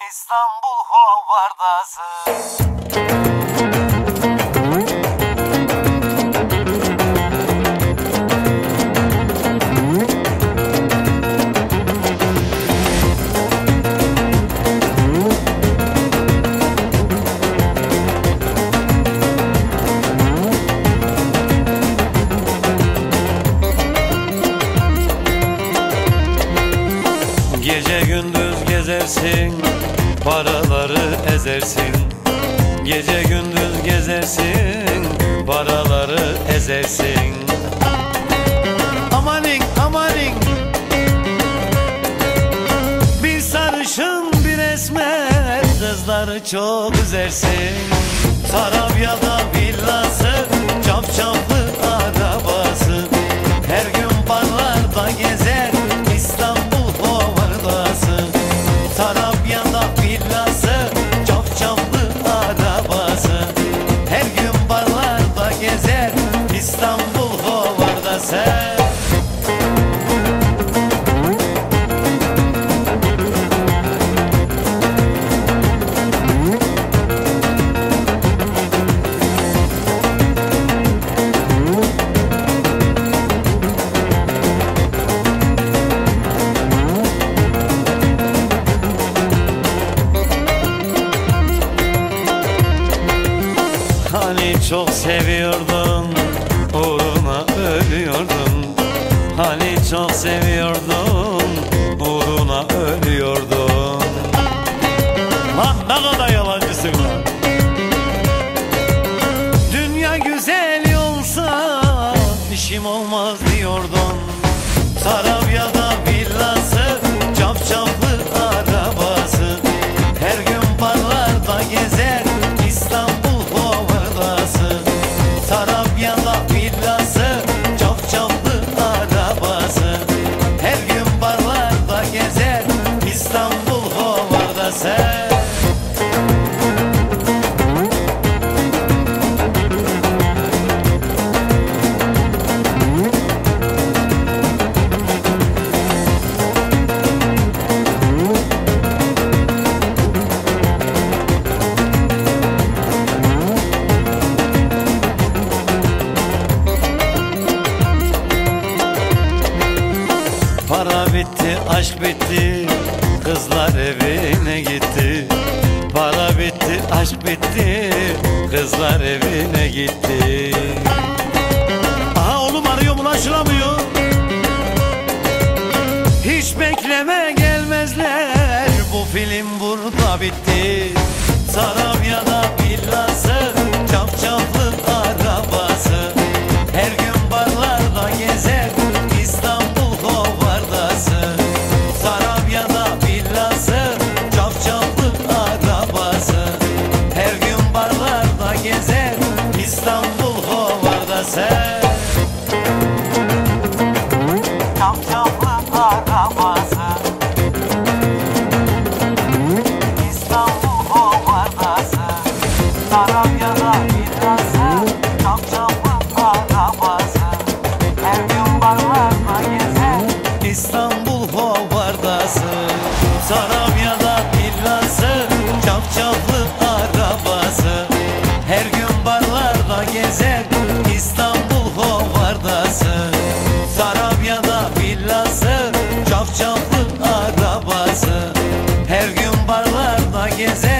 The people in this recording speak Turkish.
İstanbul Hovardası. Gece gündüz gezersin Paraları ezersin Gece gündüz gezersin Paraları ezersin. Amanin amanin. Bir sarışın bir esmer Kızları çok üzersin. Sarabya'da villası hovardası Hani çok seviyordun Hani çok seviyordun Uğruna ölüyordun. Lan ne kadar yalancısın Para bitti, aşk bitti Kızlar evine gitti. Para bitti, aşk bitti Kızlar evine gitti. Aha oğlum arıyor ulaşılamıyor Hiç bekleme gelmezler. Bu film burada bitti. Sarabya'da villası İstanbul hovardası Çapçaplı arabası İstanbul hovardası Sarabya'da villası Çapçaplı arabası Her gün barlarda gezer İstanbul hovardası Sarabya'da pienses.